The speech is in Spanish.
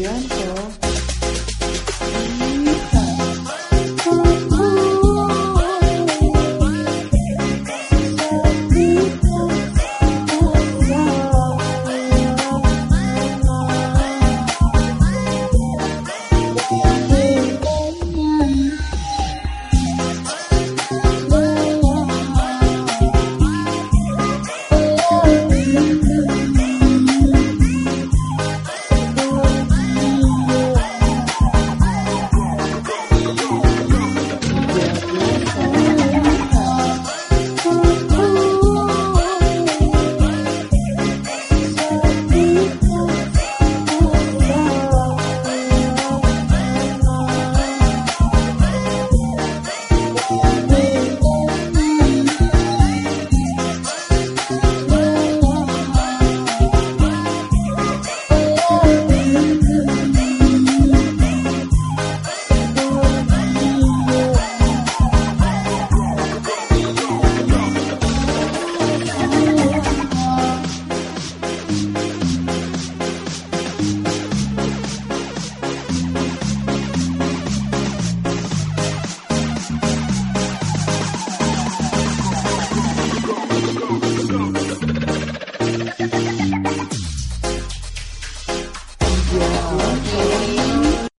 DJ